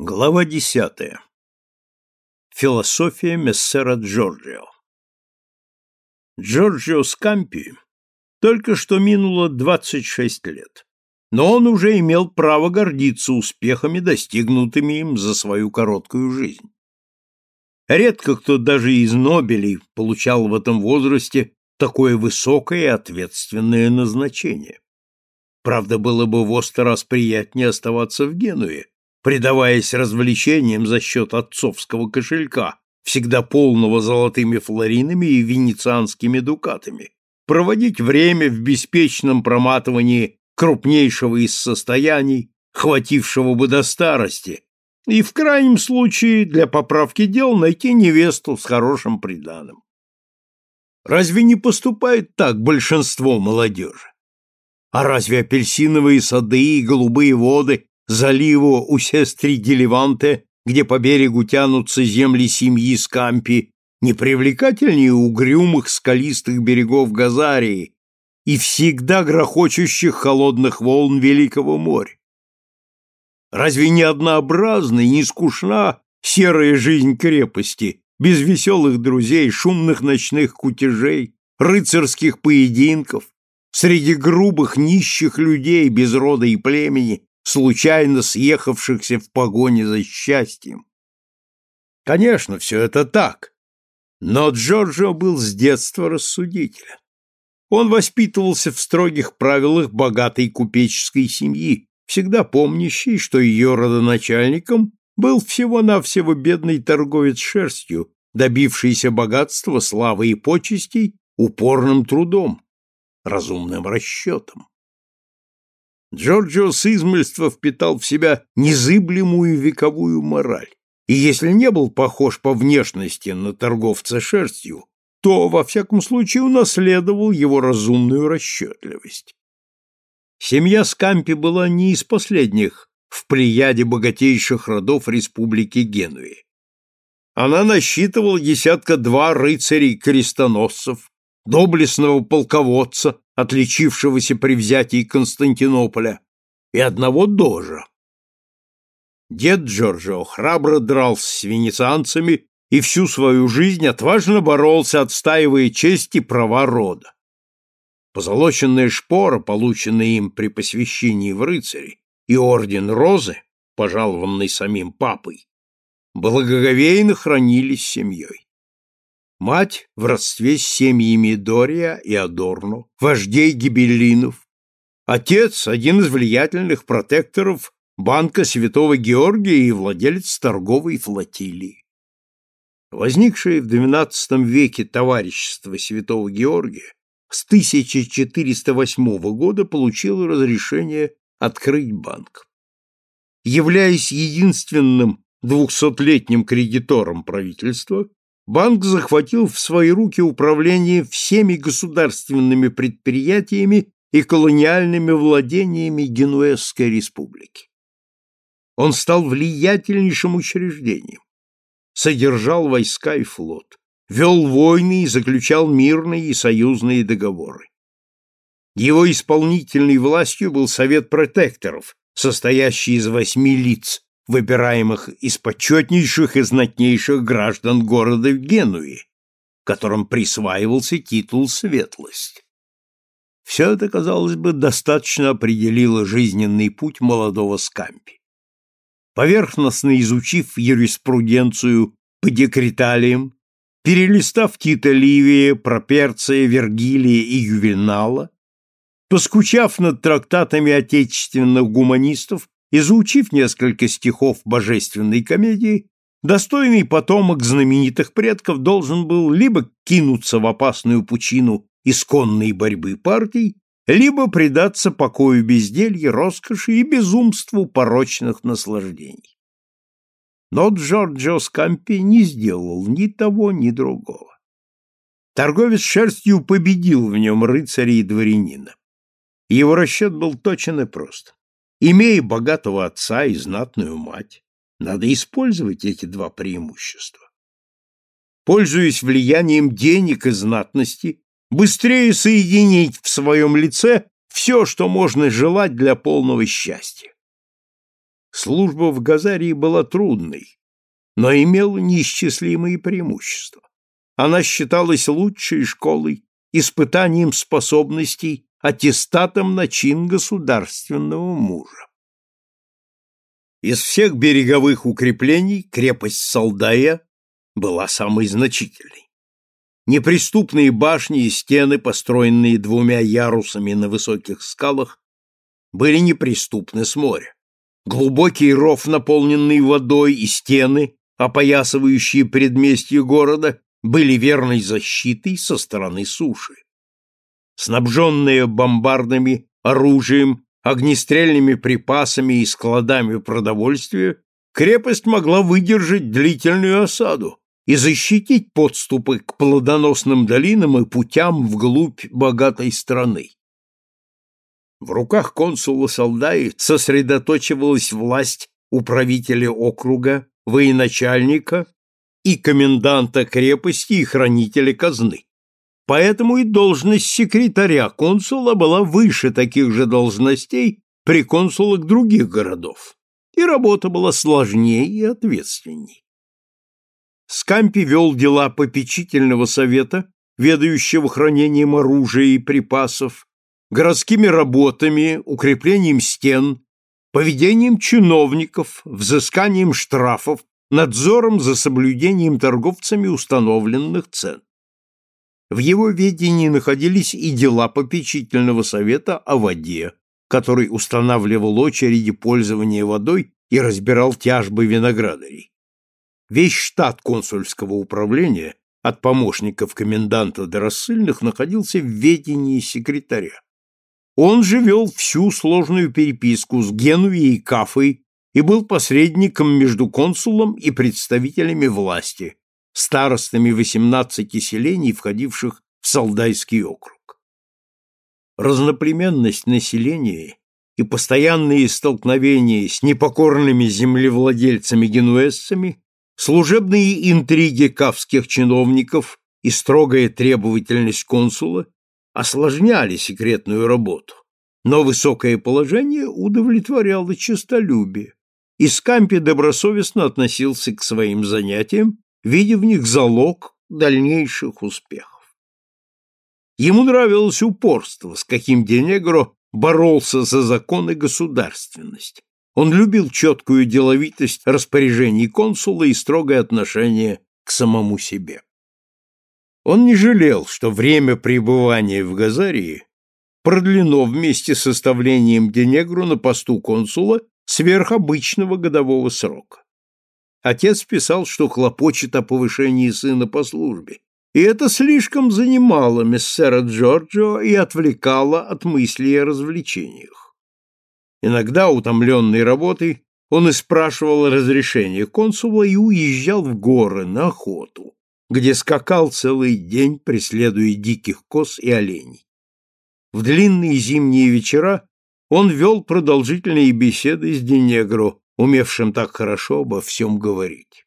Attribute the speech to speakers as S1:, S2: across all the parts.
S1: Глава десятая. Философия Мессера Джорджио. Джорджио Скампи только что минуло 26 лет, но он уже имел право гордиться успехами, достигнутыми им за свою короткую жизнь. Редко кто даже из Нобелей получал в этом возрасте такое высокое и ответственное назначение. Правда, было бы в раз приятнее оставаться в Генуе, предаваясь развлечениям за счет отцовского кошелька, всегда полного золотыми флоринами и венецианскими дукатами, проводить время в беспечном проматывании крупнейшего из состояний, хватившего бы до старости, и в крайнем случае для поправки дел найти невесту с хорошим приданым. Разве не поступает так большинство молодежи? А разве апельсиновые сады и голубые воды заливу у сестри Деливанте, где по берегу тянутся земли семьи Скампи, не привлекательнее угрюмых скалистых берегов Газарии и всегда грохочущих холодных волн Великого моря? Разве не однообразна и не скучна серая жизнь крепости, без веселых друзей, шумных ночных кутежей, рыцарских поединков, среди грубых нищих людей без рода и племени, случайно съехавшихся в погоне за счастьем. Конечно, все это так, но Джорджо был с детства рассудителен. Он воспитывался в строгих правилах богатой купеческой семьи, всегда помнящей, что ее родоначальником был всего-навсего бедный торговец шерстью, добившийся богатства, славы и почестей упорным трудом, разумным расчетом. Джорджио с измельства впитал в себя незыблемую вековую мораль, и если не был похож по внешности на торговца шерстью, то, во всяком случае, унаследовал его разумную расчетливость. Семья Скампи была не из последних в плеяде богатейших родов республики Генуи. Она насчитывала десятка-два рыцарей-крестоносцев, доблестного полководца, отличившегося при взятии Константинополя, и одного дожа. Дед Джорджо храбро дрался с венецианцами и всю свою жизнь отважно боролся, отстаивая честь и права рода. Позолоченная шпора, полученная им при посвящении в рыцари, и орден Розы, пожалованный самим папой, благоговейно хранились семьей. Мать в родстве с семьями Дория и Адорно, вождей гибеллинов. Отец – один из влиятельных протекторов Банка Святого Георгия и владелец торговой флотилии. Возникшее в XII веке товарищество Святого Георгия с 1408 года получило разрешение открыть банк. Являясь единственным двухсотлетним кредитором правительства, банк захватил в свои руки управление всеми государственными предприятиями и колониальными владениями Генуэзской республики. Он стал влиятельнейшим учреждением, содержал войска и флот, вел войны и заключал мирные и союзные договоры. Его исполнительной властью был Совет протекторов, состоящий из восьми лиц, выбираемых из почетнейших и знатнейших граждан города Генуи, которым присваивался титул «Светлость». Все это, казалось бы, достаточно определило жизненный путь молодого Скампи. Поверхностно изучив юриспруденцию по декреталиям, перелистав Тита Ливия, Проперция, Вергилия и Ювенала, поскучав над трактатами отечественных гуманистов Изучив несколько стихов божественной комедии, достойный потомок знаменитых предков должен был либо кинуться в опасную пучину исконной борьбы партий, либо предаться покою безделья, роскоши и безумству порочных наслаждений. Но Джорджо Скампи не сделал ни того, ни другого. Торговец шерстью победил в нем рыцаря и дворянина. Его расчет был точен и прост. Имея богатого отца и знатную мать, надо использовать эти два преимущества. Пользуясь влиянием денег и знатности, быстрее соединить в своем лице все, что можно желать для полного счастья. Служба в Газарии была трудной, но имела неисчислимые преимущества. Она считалась лучшей школой, испытанием способностей, аттестатом на чин государственного мужа. Из всех береговых укреплений крепость Салдая была самой значительной. Неприступные башни и стены, построенные двумя ярусами на высоких скалах, были неприступны с моря. Глубокий ров, наполненный водой, и стены, опоясывающие предместье города, были верной защитой со стороны суши. Снабженная бомбардами, оружием, огнестрельными припасами и складами продовольствия, крепость могла выдержать длительную осаду и защитить подступы к плодоносным долинам и путям вглубь богатой страны. В руках консула Салдаи сосредоточивалась власть управителя округа, военачальника и коменданта крепости и хранителя казны. Поэтому и должность секретаря консула была выше таких же должностей при консулах других городов, и работа была сложнее и ответственней. Скампи вел дела попечительного совета, ведающего хранением оружия и припасов, городскими работами, укреплением стен, поведением чиновников, взысканием штрафов, надзором за соблюдением торговцами установленных цен. В его ведении находились и дела попечительного совета о воде, который устанавливал очереди пользования водой и разбирал тяжбы виноградарей. Весь штат консульского управления, от помощников коменданта до рассыльных, находился в ведении секретаря. Он же вел всю сложную переписку с Генуей и Кафой и был посредником между консулом и представителями власти, старостами 18 селений, входивших в Салдайский округ. Разноплеменность населения и постоянные столкновения с непокорными землевладельцами-генуэзцами, служебные интриги кавских чиновников и строгая требовательность консула осложняли секретную работу, но высокое положение удовлетворяло честолюбие, и Скампи добросовестно относился к своим занятиям, видя в них залог дальнейших успехов. Ему нравилось упорство, с каким Денегро боролся за закон и государственность. Он любил четкую деловитость распоряжений консула и строгое отношение к самому себе. Он не жалел, что время пребывания в Газарии продлено вместе с составлением Денегру на посту консула сверх обычного годового срока. Отец писал, что хлопочет о повышении сына по службе, и это слишком занимало мессера Джорджо и отвлекало от мыслей о развлечениях. Иногда, утомленный работой, он и спрашивал разрешения консула и уезжал в горы на охоту, где скакал целый день, преследуя диких коз и оленей. В длинные зимние вечера он вел продолжительные беседы с Денегро, умевшим так хорошо обо всем говорить.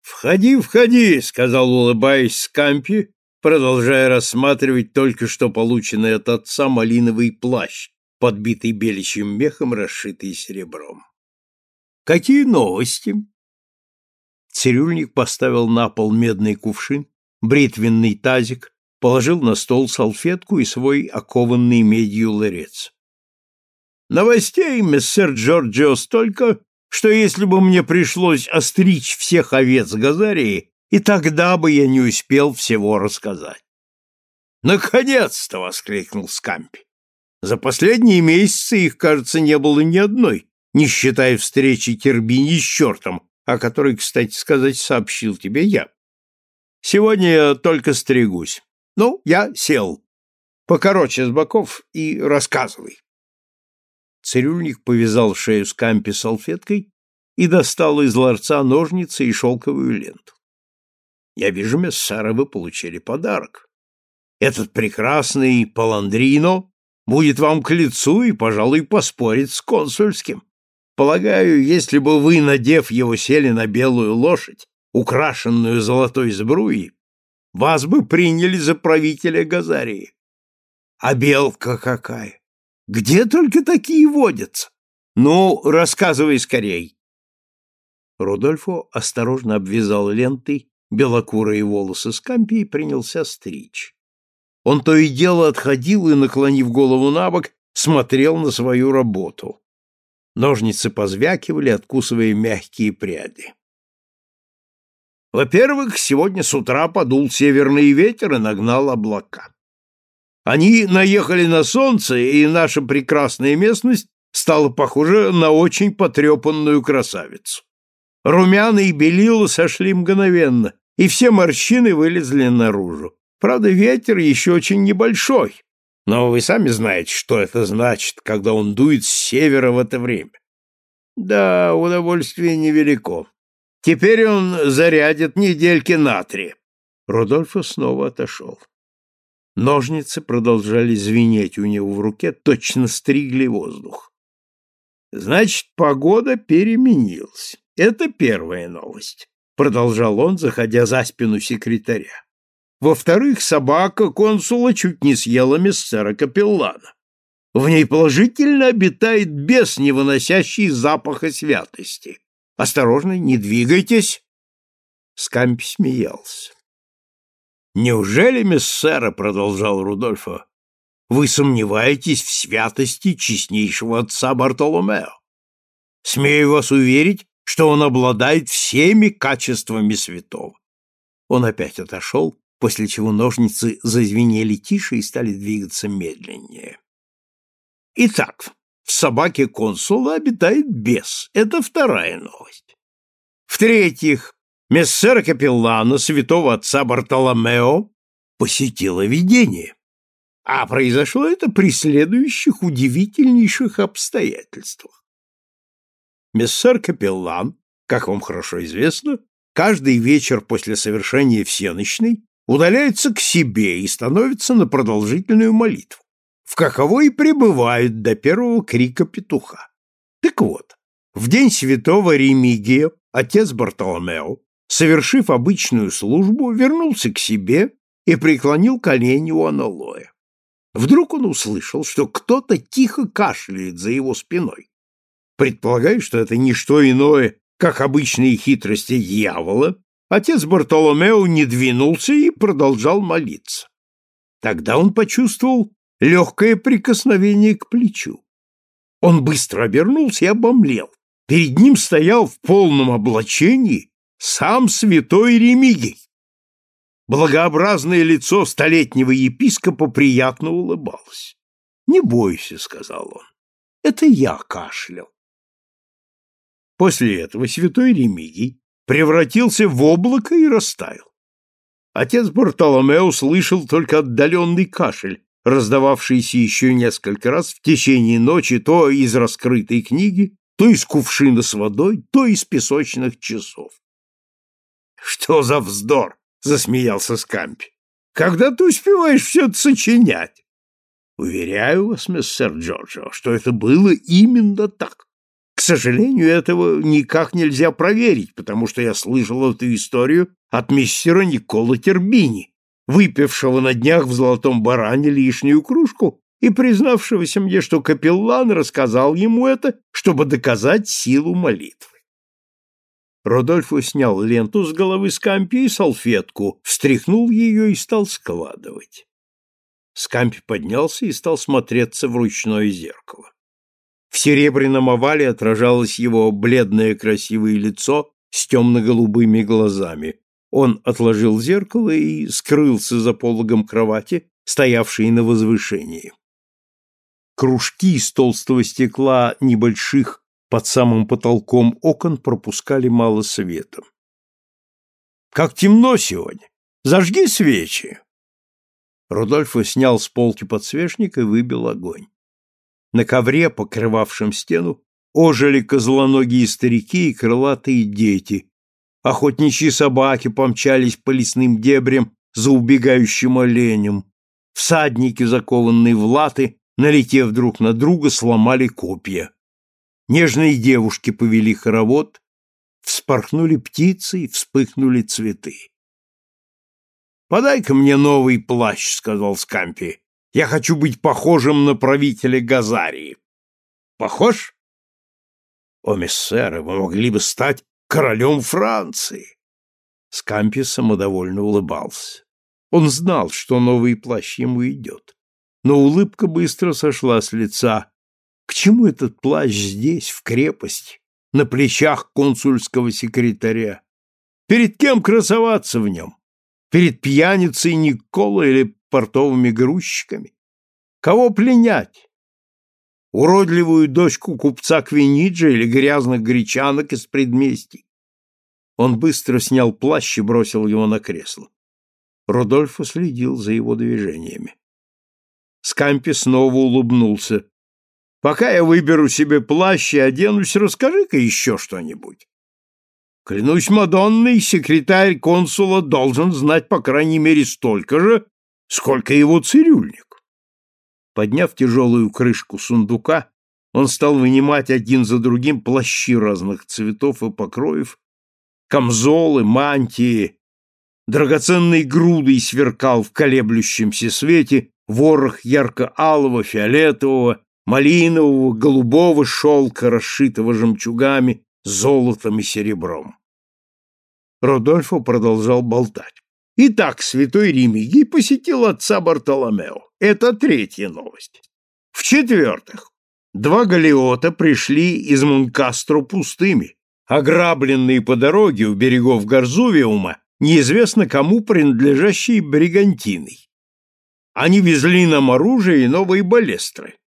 S1: «Входи, входи», — сказал, улыбаясь Скампи, продолжая рассматривать только что полученный от отца малиновый плащ, подбитый беличьим мехом, расшитый серебром. «Какие новости?» Цирюльник поставил на пол медный кувшин, бритвенный тазик, положил на стол салфетку и свой окованный медью ларец. «Новостей, мистер Джорджио, столько, что если бы мне пришлось остричь всех овец Газарии, и тогда бы я не успел всего рассказать. «Наконец-то!» — воскликнул Скампи. «За последние месяцы их, кажется, не было ни одной, не считая встречи Тербини с чертом, о которой, кстати сказать, сообщил тебе я. Сегодня я только стригусь. Ну, я сел. Покороче с боков и рассказывай. Цирюльник повязал шею Скампи салфеткой и достал из ларца ножницы и шелковую ленту. Я вижу, мессара, вы получили подарок. Этот прекрасный паландрино будет вам к лицу и, пожалуй, поспорит с консульским. Полагаю, если бы вы, надев его, сели на белую лошадь, украшенную золотой сбруей, вас бы приняли за правителя Газарии. А белка какая! Где только такие водятся? Ну, рассказывай скорей. Рудольфо осторожно обвязал лентой белокурые волосы Скампи и принялся стричь. Он то и дело отходил и, наклонив голову на бок, смотрел на свою работу. Ножницы позвякивали, откусывая мягкие пряди. Во-первых, сегодня с утра подул северный ветер и нагнал облака. Они наехали на солнце, и наша прекрасная местность стала похожа на очень потрепанную красавицу. Румяна и белила сошли мгновенно, и все морщины вылезли наружу. Правда, ветер еще очень небольшой, но вы сами знаете, что это значит, когда он дует с севера в это время. Да, удовольствие невелико. Теперь он зарядит недельки на три. Рудольфо снова отошел. Ножницы продолжали звенеть у него в руке, точно стригли воздух. Значит, погода переменилась. Это первая новость, продолжал он, заходя за спину секретаря. Во-вторых, собака консула чуть не съела миссера Капеллана. В ней положительно обитает бес, не выносящий запаха святости. Осторожно, не двигайтесь. Скамп смеялся. Неужели, миссера, продолжал Рудольфо, вы сомневаетесь в святости честнейшего отца Бартоломео? Смею вас уверить, что он обладает всеми качествами святого. Он опять отошел, после чего ножницы зазвенели тише и стали двигаться медленнее. Итак, в собаке консула обитает бес. Это вторая новость. В-третьих, мессера Капеллана, святого отца Бартоломео, посетила видение. А произошло это при следующих удивительнейших обстоятельствах. Мессер Капеллан, как вам хорошо известно, каждый вечер после совершения всеночной удаляется к себе и становится на продолжительную молитву, в каковой пребывает до первого крика петуха. Так вот, в день святого Ремигия отец Бартоломео, совершив обычную службу, вернулся к себе и преклонил колени у аналоя. Вдруг он услышал, что кто-то тихо кашляет за его спиной. Предполагая, что это не что иное, как обычные хитрости дьявола, Отец Бартоломео не двинулся и продолжал молиться. Тогда он почувствовал легкое прикосновение к плечу. Он быстро обернулся и обомлел. Перед ним стоял в полном облачении сам святой Ремигий. Благообразное лицо столетнего епископа приятно улыбалось. «Не бойся», — сказал он, — «это я кашлял». После этого святой Ремигий превратился в облако и растаял. Отец Бартоломео слышал только отдаленный кашель, раздававшийся еще несколько раз в течение ночи то из раскрытой книги, то из кувшина с водой, то из песочных часов. «Что за вздор!» — засмеялся Скампи. «Когда ты успеваешь все это сочинять?» «Уверяю вас, мистер Джорджо, что это было именно так. К сожалению, этого никак нельзя проверить, потому что я слышал эту историю от мистера Никола Тербини, выпившего на днях в золотом баране лишнюю кружку и признавшегося мне, что капеллан рассказал ему это, чтобы доказать силу молитвы. Родольфо снял ленту с головы Скампи и салфетку, встряхнул ее и стал складывать. Скампи поднялся и стал смотреться в ручное зеркало. В серебряном овале отражалось его бледное красивое лицо с темно-голубыми глазами. Он отложил зеркало и скрылся за пологом кровати, стоявшей на возвышении. Кружки из толстого стекла небольших под самым потолком окон пропускали мало света. «Как темно сегодня! Зажги свечи!» Рудольфо снял с полки подсвечник и выбил огонь. На ковре, покрывавшем стену, ожили козлоногие старики и крылатые дети. Охотничьи собаки помчались по лесным дебрям за убегающим оленем. Всадники, закованные в латы, налетев друг на друга, сломали копья. Нежные девушки повели хоровод, вспорхнули птицы и вспыхнули цветы. «Подай-ка мне новый плащ», — сказал Скампи. Я хочу быть похожим на правителя Газарии. Похож? О, мессеры, вы могли бы стать королем Франции. Скампи самодовольно улыбался. Он знал, что новый плащ ему идет. Но улыбка быстро сошла с лица. К чему этот плащ здесь, в крепости, на плечах консульского секретаря? Перед кем красоваться в нем? Перед пьяницей Никола или портовыми грузчиками? Кого пленять? Уродливую дочку купца Квиниджа или грязных гречанок из предместий? Он быстро снял плащ и бросил его на кресло. Рудольфо следил за его движениями. Скампи снова улыбнулся. «Пока я выберу себе плащ и оденусь, расскажи-ка еще что-нибудь. Клянусь Мадонной, секретарь консула должен знать по крайней мере столько же, сколько его цирюльник». Подняв тяжелую крышку сундука, он стал вынимать один за другим плащи разных цветов и покроев, камзолы, мантии. Драгоценной грудой сверкал в колеблющемся свете ворох ярко-алого, фиолетового, малинового, голубого шелка, расшитого жемчугами, золотом и серебром. Родольфо продолжал болтать. Итак, святой Ремигий посетил отца Бартоломео. Это третья новость. В-четвертых, два галиота пришли из Мункастро пустыми, ограбленные по дороге у берегов Горзувиума, неизвестно кому принадлежащие бригантиной. Они везли нам оружие и новые балестры.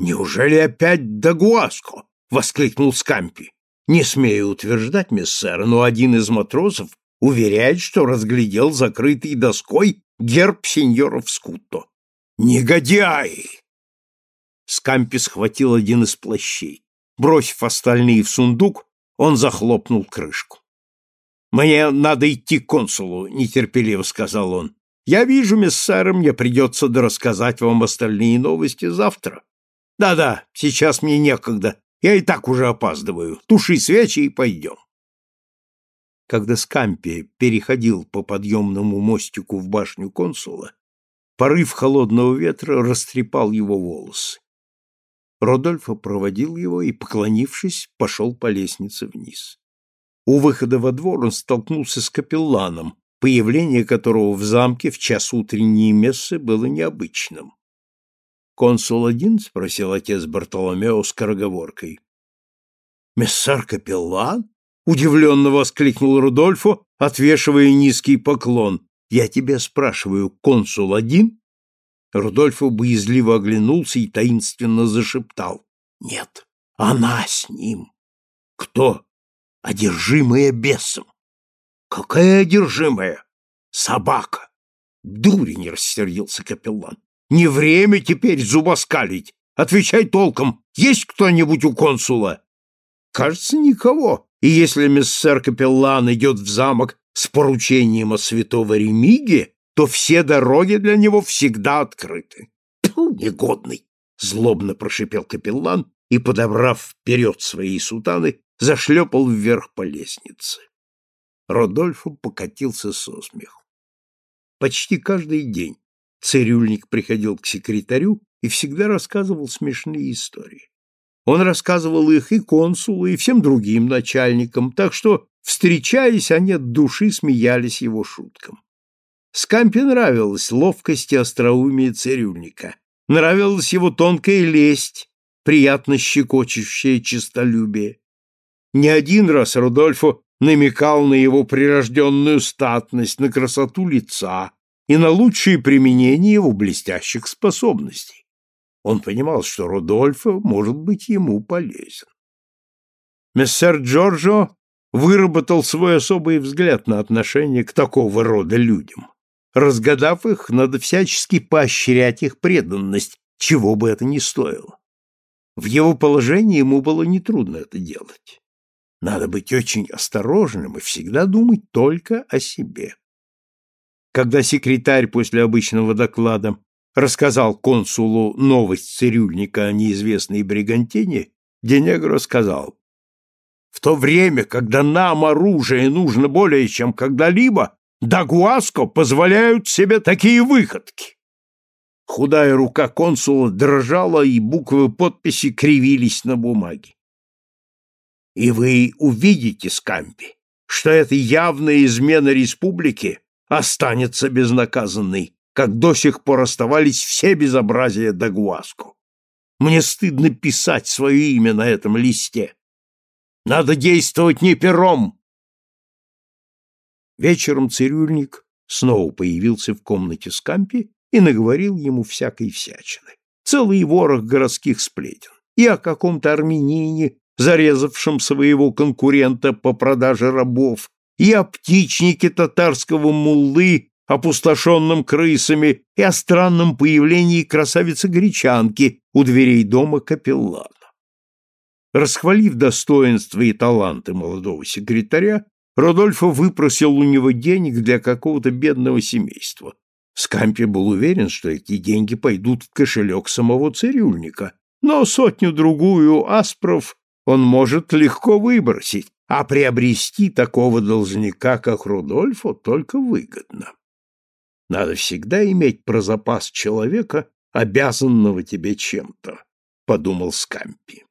S1: «Неужели опять Дагуаско?» — воскликнул Скампи. «Не смею утверждать, миссер, но один из матросов уверяет, что разглядел закрытый доской герб сеньоров Скутто. Негодяи!» Скампи схватил один из плащей. Бросив остальные в сундук, он захлопнул крышку. «Мне надо идти к консулу», — нетерпеливо сказал он. «Я вижу, миссары, мне придется дорассказать вам остальные новости завтра. Да-да, сейчас мне некогда, я и так уже опаздываю. Туши свечи и пойдем». Когда Скампи переходил по подъемному мостику в башню консула, порыв холодного ветра растрепал его волосы. Родольфо проводил его и, поклонившись, пошел по лестнице вниз. У выхода во двор он столкнулся с капелланом, появление которого в замке в час утренней мессы было необычным. «Консул один?» — спросил отец Бартоломео скороговоркой. «Мессар капеллан?» — удивленно воскликнул Рудольфо, отвешивая низкий поклон. «Я тебя спрашиваю, консул один?» Рудольфо боязливо оглянулся и таинственно зашептал. «Нет, она с ним». «Кто?» «Одержимая бесом». «Какая одержимая?» «Собака». «Дурень!» — рассердился капеллан. «Не время теперь зубоскалить. Отвечай толком. Есть кто-нибудь у консула?» «Кажется, никого. И если миссер капеллан идет в замок с поручением о святого Ремиге, то все дороги для него всегда открыты. Тьфу, негодный! Злобно прошипел капеллан и, подобрав вперед свои сутаны, зашлепал вверх по лестнице. Родольфо покатился со смеху. Почти каждый день цирюльник приходил к секретарю и всегда рассказывал смешные истории. Он рассказывал их и консулу, и всем другим начальникам, так что, встречаясь, они от души смеялись его шуткам. Скампе нравилась ловкость и остроумие цирюльника. Нравилась его тонкая лесть, приятно щекочущее честолюбие. Не один раз Рудольфо намекал на его прирожденную статность, на красоту лица и на лучшее применение его блестящих способностей. Он понимал, что Рудольфо может быть ему полезен. Мессер Джорджо выработал свой особый взгляд на отношение к такого рода людям. Разгадав их, надо всячески поощрять их преданность, чего бы это ни стоило. В его положении ему было нетрудно это делать. Надо быть очень осторожным и всегда думать только о себе. Когда секретарь после обычного доклада рассказал консулу новость цирюльника о неизвестной бригантине, Денегро сказал, «В то время, когда нам оружие нужно более чем когда-либо, Дагуаско позволяют себе такие выходки. Худая рука консула дрожала, и буквы подписи кривились на бумаге. И вы увидите, Скампи, что эта явная измена республики останется безнаказанной, как до сих пор оставались все безобразия Дагуаску. Мне стыдно писать свое имя на этом листе. Надо действовать не пером. Вечером цирюльник снова появился в комнате Скампи и наговорил ему всякой всячины. Целый ворох городских сплетен. И о каком-то армянине, зарезавшем своего конкурента по продаже рабов, и о птичнике татарского муллы, опустошенном крысами, и о странном появлении красавицы-гречанки у дверей дома капеллана. Расхвалив достоинства и таланты молодого секретаря, Родольфо выпросил у него денег для какого-то бедного семейства. Скампи был уверен, что эти деньги пойдут в кошелек самого цирюльника, но сотню-другую аспров он может легко выбросить, а приобрести такого должника, как Рудольфо, только выгодно. Надо всегда иметь про запас человека, обязанного тебе чем-то, — подумал Скампи.